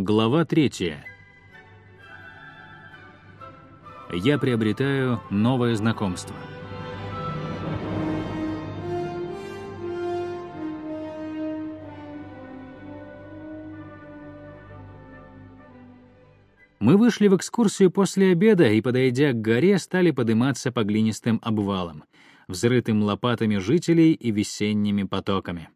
Глава третья. Я приобретаю новое знакомство. Мы вышли в экскурсию после обеда и, подойдя к горе, стали подниматься по глинистым обвалам, взрытым лопатами жителей и весенними потоками.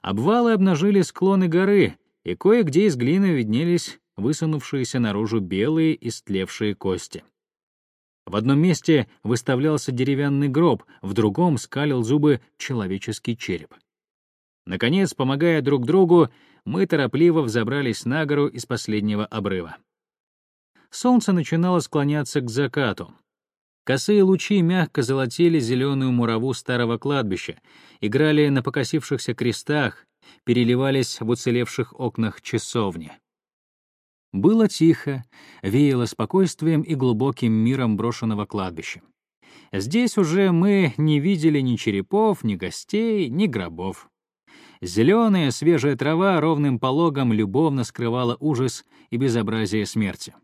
Обвалы обнажили склоны горы, и кое-где из глины виднелись высунувшиеся наружу белые истлевшие кости. В одном месте выставлялся деревянный гроб, в другом скалил зубы человеческий череп. Наконец, помогая друг другу, мы торопливо взобрались на гору из последнего обрыва. Солнце начинало склоняться к закату. Косые лучи мягко золотили зеленую мураву старого кладбища, играли на покосившихся крестах, переливались в уцелевших окнах часовни. Было тихо, веяло спокойствием и глубоким миром брошенного кладбища. Здесь уже мы не видели ни черепов, ни гостей, ни гробов. Зеленая свежая трава ровным пологом любовно скрывала ужас и безобразие смерти.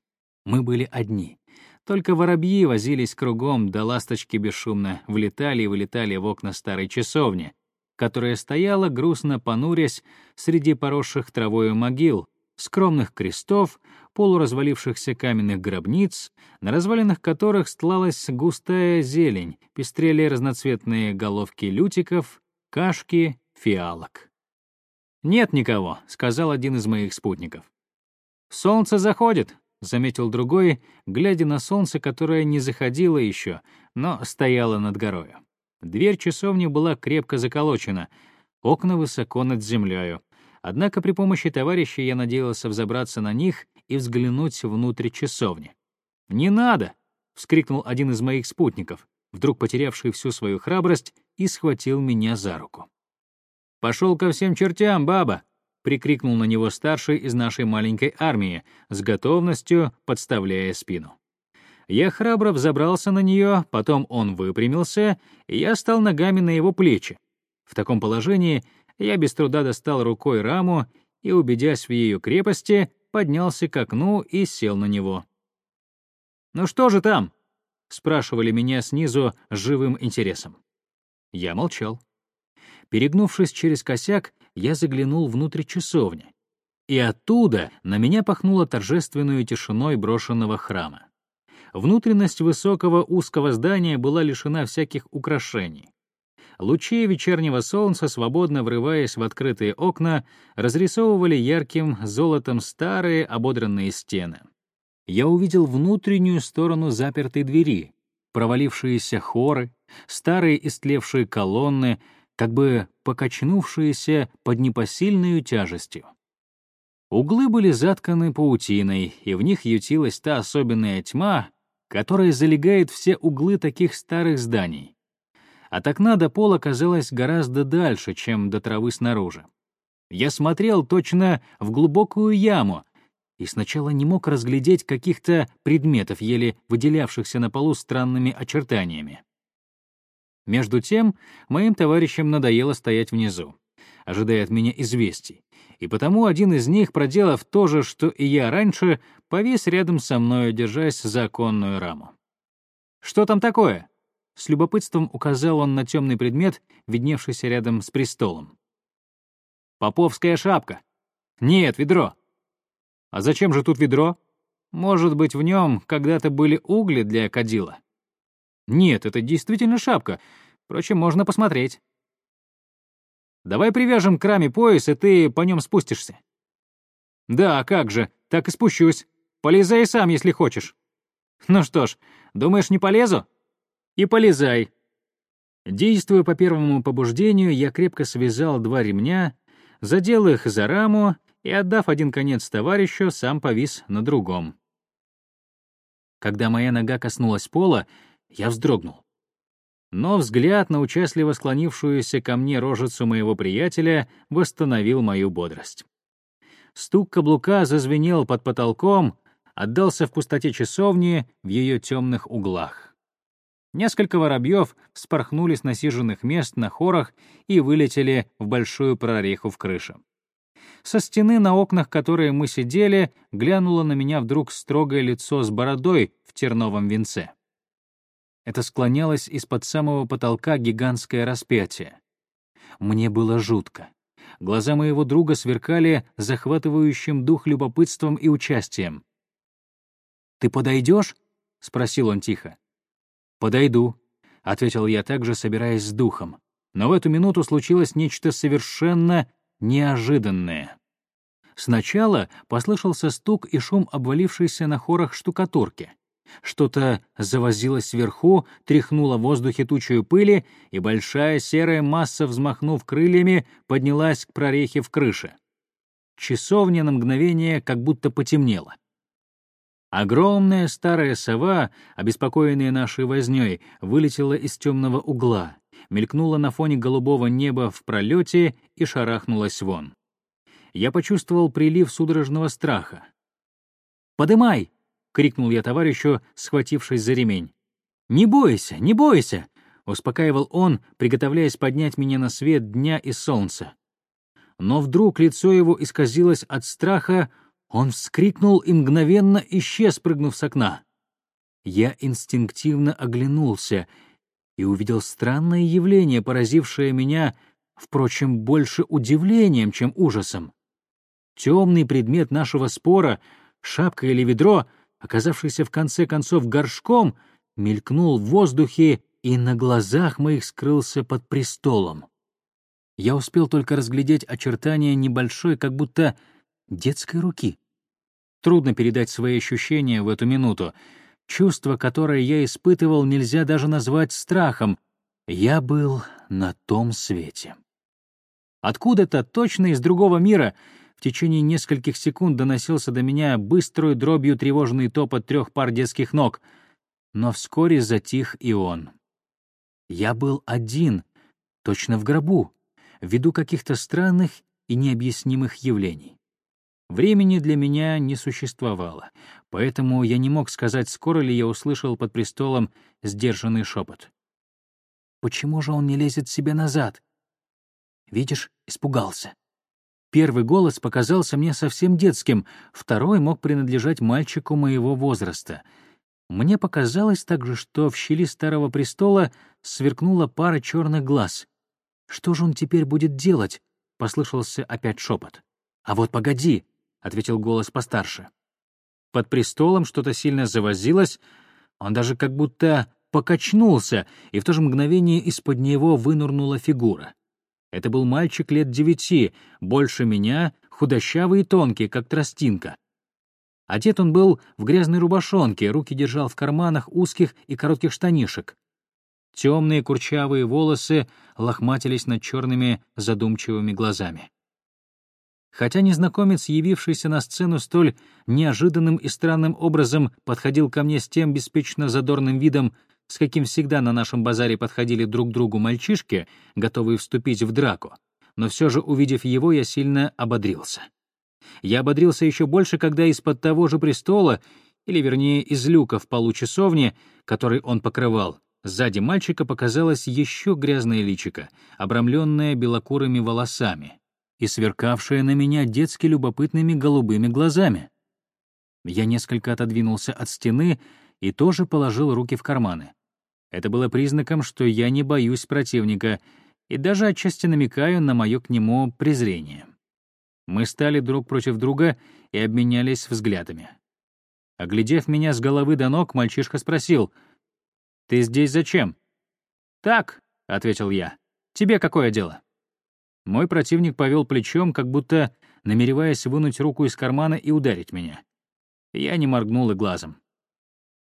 Мы были одни. Только воробьи возились кругом, да ласточки бесшумно влетали и вылетали в окна старой часовни, которая стояла, грустно понурясь, среди поросших травою могил, скромных крестов, полуразвалившихся каменных гробниц, на развалинах которых стлалась густая зелень, пестрели разноцветные головки лютиков, кашки, фиалок. «Нет никого», — сказал один из моих спутников. «Солнце заходит», — заметил другой, глядя на солнце, которое не заходило еще, но стояло над горою. Дверь часовни была крепко заколочена, окна высоко над землею. Однако при помощи товарища я надеялся взобраться на них и взглянуть внутрь часовни. «Не надо!» — вскрикнул один из моих спутников, вдруг потерявший всю свою храбрость, и схватил меня за руку. «Пошел ко всем чертям, баба!» — прикрикнул на него старший из нашей маленькой армии, с готовностью подставляя спину. Я храбро взобрался на нее, потом он выпрямился, и я стал ногами на его плечи. В таком положении я без труда достал рукой раму и, убедясь в ее крепости, поднялся к окну и сел на него. «Ну что же там?» — спрашивали меня снизу с живым интересом. Я молчал. Перегнувшись через косяк, я заглянул внутрь часовни. И оттуда на меня пахнуло торжественную тишиной брошенного храма. Внутренность высокого узкого здания была лишена всяких украшений. Лучи вечернего солнца, свободно врываясь в открытые окна, разрисовывали ярким золотом старые ободранные стены. Я увидел внутреннюю сторону запертой двери, провалившиеся хоры, старые истлевшие колонны, как бы покачнувшиеся под непосильной тяжестью. Углы были затканы паутиной, и в них ютилась та особенная тьма, которая залегает все углы таких старых зданий. От окна до пола казалось гораздо дальше, чем до травы снаружи. Я смотрел точно в глубокую яму и сначала не мог разглядеть каких-то предметов, еле выделявшихся на полу странными очертаниями. Между тем, моим товарищам надоело стоять внизу, ожидая от меня известий, и потому один из них, проделав то же, что и я раньше, повис рядом со мной, держась за оконную раму. «Что там такое?» С любопытством указал он на темный предмет, видневшийся рядом с престолом. «Поповская шапка». «Нет, ведро». «А зачем же тут ведро?» «Может быть, в нем когда-то были угли для кадила?» «Нет, это действительно шапка. Впрочем, можно посмотреть». Давай привяжем к раме пояс, и ты по нем спустишься». «Да, как же, так и спущусь. Полезай сам, если хочешь». «Ну что ж, думаешь, не полезу?» «И полезай». Действуя по первому побуждению, я крепко связал два ремня, задел их за раму и, отдав один конец товарищу, сам повис на другом. Когда моя нога коснулась пола, я вздрогнул. Но взгляд на участливо склонившуюся ко мне рожицу моего приятеля восстановил мою бодрость. Стук каблука зазвенел под потолком, отдался в пустоте часовни в ее темных углах. Несколько воробьев вспорхнули с насиженных мест на хорах и вылетели в большую прореху в крыше. Со стены, на окнах которые мы сидели, глянуло на меня вдруг строгое лицо с бородой в терновом венце. Это склонялось из-под самого потолка гигантское распятие. Мне было жутко. Глаза моего друга сверкали захватывающим дух любопытством и участием. «Ты подойдешь?» — спросил он тихо. «Подойду», — ответил я также, собираясь с духом. Но в эту минуту случилось нечто совершенно неожиданное. Сначала послышался стук и шум обвалившейся на хорах штукатурки. Что-то завозилось вверху, тряхнуло в воздухе тучью пыли, и большая серая масса, взмахнув крыльями, поднялась к прорехе в крыше. Часовня на мгновение как будто потемнела. Огромная старая сова, обеспокоенная нашей вознёй, вылетела из темного угла, мелькнула на фоне голубого неба в пролете и шарахнулась вон. Я почувствовал прилив судорожного страха. «Подымай!» — крикнул я товарищу, схватившись за ремень. «Не бойся, не бойся!» — успокаивал он, приготовляясь поднять меня на свет дня и солнца. Но вдруг лицо его исказилось от страха, он вскрикнул и мгновенно исчез, прыгнув с окна. Я инстинктивно оглянулся и увидел странное явление, поразившее меня, впрочем, больше удивлением, чем ужасом. Темный предмет нашего спора, шапка или ведро, оказавшийся в конце концов горшком, мелькнул в воздухе и на глазах моих скрылся под престолом. Я успел только разглядеть очертания небольшой, как будто детской руки. Трудно передать свои ощущения в эту минуту. Чувство, которое я испытывал, нельзя даже назвать страхом. Я был на том свете. Откуда-то, точно из другого мира, в течение нескольких секунд доносился до меня быструю дробью тревожный топот трех пар детских ног, но вскоре затих и он. Я был один, точно в гробу, ввиду каких-то странных и необъяснимых явлений. Времени для меня не существовало, поэтому я не мог сказать, скоро ли я услышал под престолом сдержанный шепот. «Почему же он не лезет себе назад?» «Видишь, испугался». Первый голос показался мне совсем детским, второй мог принадлежать мальчику моего возраста. Мне показалось также, что в щели старого престола сверкнула пара черных глаз. «Что же он теперь будет делать?» — послышался опять шепот. «А вот погоди!» — ответил голос постарше. Под престолом что-то сильно завозилось, он даже как будто покачнулся, и в то же мгновение из-под него вынурнула фигура. Это был мальчик лет девяти, больше меня, худощавый и тонкий, как тростинка. Одет он был в грязной рубашонке, руки держал в карманах узких и коротких штанишек. Темные курчавые волосы лохматились над черными задумчивыми глазами. Хотя незнакомец, явившийся на сцену столь неожиданным и странным образом, подходил ко мне с тем беспечно задорным видом, с каким всегда на нашем базаре подходили друг к другу мальчишки, готовые вступить в драку, но все же, увидев его, я сильно ободрился. Я ободрился еще больше, когда из-под того же престола, или, вернее, из люка в полу часовни, который он покрывал, сзади мальчика показалось еще грязное личико, обрамленное белокурыми волосами и сверкавшая на меня детски любопытными голубыми глазами. Я несколько отодвинулся от стены и тоже положил руки в карманы. Это было признаком, что я не боюсь противника и даже отчасти намекаю на мое к нему презрение. Мы стали друг против друга и обменялись взглядами. Оглядев меня с головы до ног, мальчишка спросил, «Ты здесь зачем?» «Так», — ответил я, — «тебе какое дело?» Мой противник повел плечом, как будто намереваясь вынуть руку из кармана и ударить меня. Я не моргнул и глазом.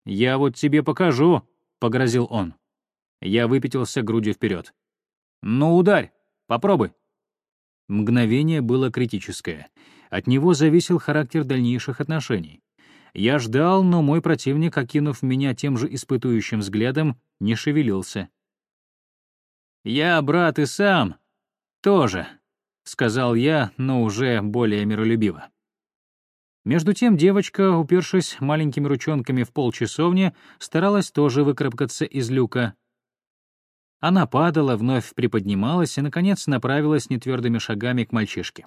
«Я вот тебе покажу», — погрозил он. Я выпятился грудью вперед. «Ну, ударь! Попробуй!» Мгновение было критическое. От него зависел характер дальнейших отношений. Я ждал, но мой противник, окинув меня тем же испытующим взглядом, не шевелился. «Я, брат, и сам «Тоже», — сказал я, но уже более миролюбиво. Между тем девочка, упершись маленькими ручонками в пол часовни, старалась тоже выкарабкаться из люка. Она падала, вновь приподнималась и, наконец, направилась нетвердыми шагами к мальчишке.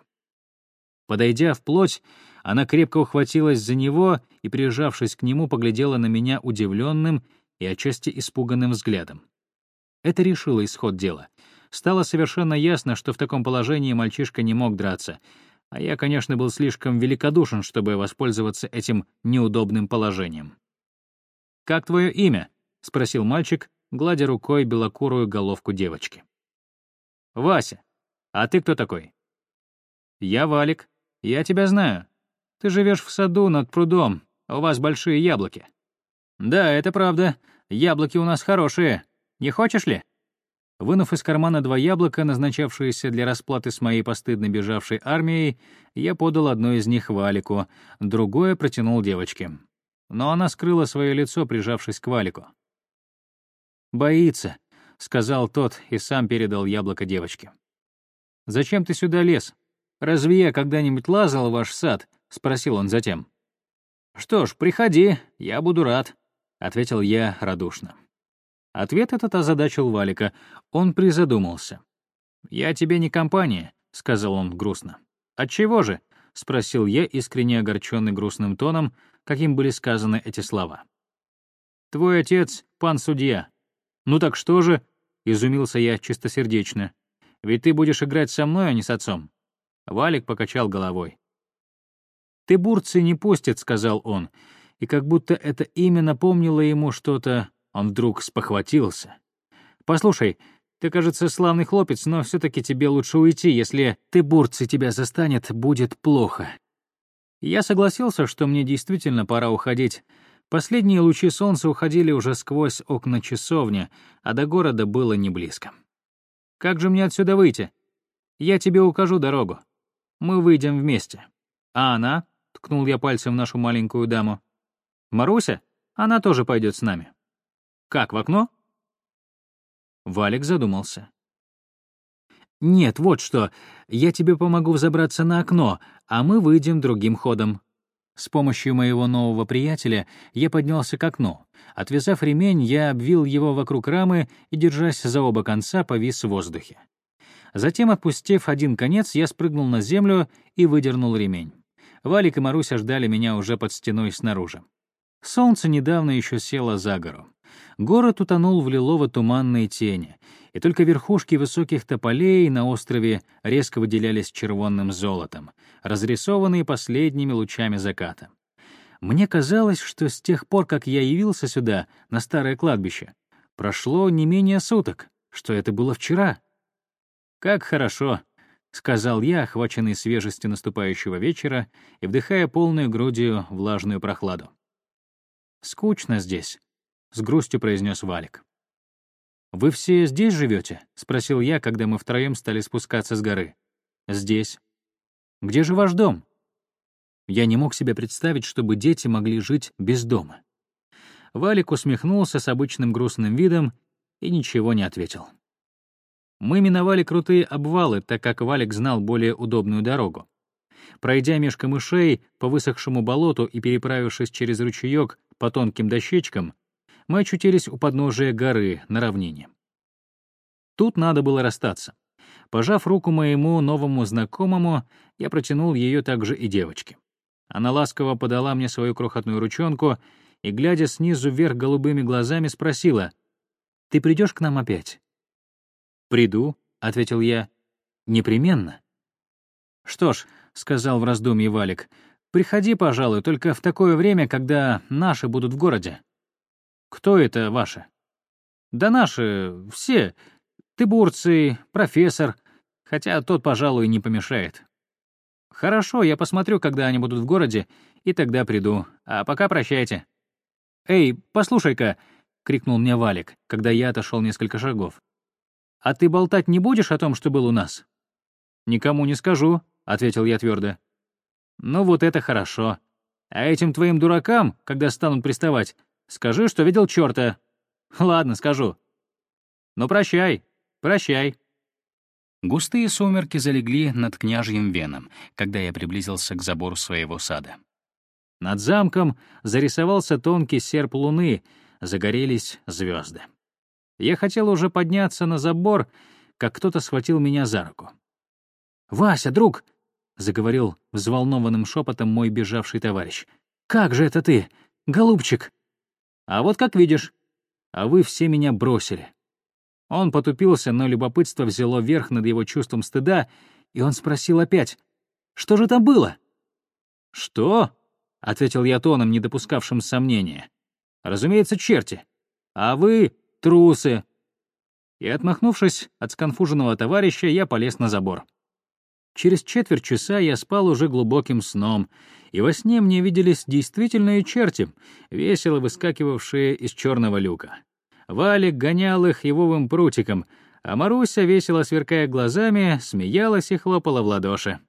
Подойдя вплоть, она крепко ухватилась за него и, прижавшись к нему, поглядела на меня удивленным и отчасти испуганным взглядом. Это решило исход дела. Стало совершенно ясно, что в таком положении мальчишка не мог драться, а я, конечно, был слишком великодушен, чтобы воспользоваться этим неудобным положением. «Как твое имя?» — спросил мальчик, гладя рукой белокурую головку девочки. «Вася, а ты кто такой?» «Я Валик. Я тебя знаю. Ты живешь в саду над прудом, у вас большие яблоки». «Да, это правда. Яблоки у нас хорошие. Не хочешь ли?» Вынув из кармана два яблока, назначавшиеся для расплаты с моей постыдно бежавшей армией, я подал одно из них Валику, другое протянул девочке. Но она скрыла свое лицо, прижавшись к Валику. «Боится», — сказал тот и сам передал яблоко девочке. «Зачем ты сюда лез? Разве я когда-нибудь лазал в ваш сад?» — спросил он затем. «Что ж, приходи, я буду рад», — ответил я радушно. Ответ этот озадачил Валика. Он призадумался. «Я тебе не компания», — сказал он грустно. «Отчего же?» — спросил я, искренне огорченный грустным тоном, каким были сказаны эти слова. «Твой отец — пан судья». «Ну так что же?» — изумился я чистосердечно. «Ведь ты будешь играть со мной, а не с отцом». Валик покачал головой. «Ты бурцы не пустит», — сказал он, и как будто это имя напомнило ему что-то, он вдруг спохватился. «Послушай, ты, кажется, славный хлопец, но все-таки тебе лучше уйти, если ты бурцы тебя застанет, будет плохо». Я согласился, что мне действительно пора уходить. Последние лучи солнца уходили уже сквозь окна часовни, а до города было не близко. «Как же мне отсюда выйти? Я тебе укажу дорогу. Мы выйдем вместе. А она?» — ткнул я пальцем в нашу маленькую даму. «Маруся? Она тоже пойдет с нами». «Как, в окно?» Валик задумался. «Нет, вот что. Я тебе помогу взобраться на окно, а мы выйдем другим ходом». С помощью моего нового приятеля я поднялся к окну. Отвязав ремень, я обвил его вокруг рамы и, держась за оба конца, повис в воздухе. Затем, отпустив один конец, я спрыгнул на землю и выдернул ремень. Валик и Маруся ждали меня уже под стеной снаружи. Солнце недавно еще село за гору. Город утонул в лилово-туманной тени, и только верхушки высоких тополей на острове резко выделялись червонным золотом, разрисованные последними лучами заката. Мне казалось, что с тех пор, как я явился сюда, на старое кладбище, прошло не менее суток, что это было вчера. «Как хорошо», — сказал я, охваченный свежестью наступающего вечера и вдыхая полную грудью влажную прохладу. «Скучно здесь», — с грустью произнес Валик. «Вы все здесь живете? спросил я, когда мы втроем стали спускаться с горы. «Здесь». «Где же ваш дом?» Я не мог себе представить, чтобы дети могли жить без дома. Валик усмехнулся с обычным грустным видом и ничего не ответил. Мы миновали крутые обвалы, так как Валик знал более удобную дорогу. Пройдя меж камышей по высохшему болоту и переправившись через ручеек по тонким дощечкам, мы очутились у подножия горы на равнине. Тут надо было расстаться. Пожав руку моему новому знакомому, я протянул ее также и девочке. Она ласково подала мне свою крохотную ручонку и, глядя снизу вверх голубыми глазами, спросила, «Ты придешь к нам опять?» «Приду», — ответил я, — «непременно». «Что ж», — сказал в раздумье Валик, — «приходи, пожалуй, только в такое время, когда наши будут в городе». «Кто это ваши?» «Да наши, все. Тыбурцы, профессор, хотя тот, пожалуй, не помешает». «Хорошо, я посмотрю, когда они будут в городе, и тогда приду. А пока прощайте». «Эй, послушай-ка!» — крикнул мне Валик, когда я отошел несколько шагов. «А ты болтать не будешь о том, что был у нас?» «Никому не скажу», — ответил я твердо. «Ну вот это хорошо. А этим твоим дуракам, когда станут приставать, Скажи, что видел черта. Ладно, скажу. Ну, прощай, прощай. Густые сумерки залегли над княжьим веном, когда я приблизился к забору своего сада. Над замком зарисовался тонкий серп луны, загорелись звезды. Я хотел уже подняться на забор, как кто-то схватил меня за руку. «Вася, друг, — заговорил взволнованным шепотом мой бежавший товарищ. «Как же это ты, голубчик?» «А вот как видишь. А вы все меня бросили». Он потупился, но любопытство взяло верх над его чувством стыда, и он спросил опять, «Что же там было?» «Что?» — ответил я тоном, не допускавшим сомнения. «Разумеется, черти. А вы — трусы». И, отмахнувшись от сконфуженного товарища, я полез на забор. Через четверть часа я спал уже глубоким сном, и во сне мне виделись действительные черти, весело выскакивавшие из черного люка. Валик гонял их ивовым прутиком, а Маруся, весело сверкая глазами, смеялась и хлопала в ладоши.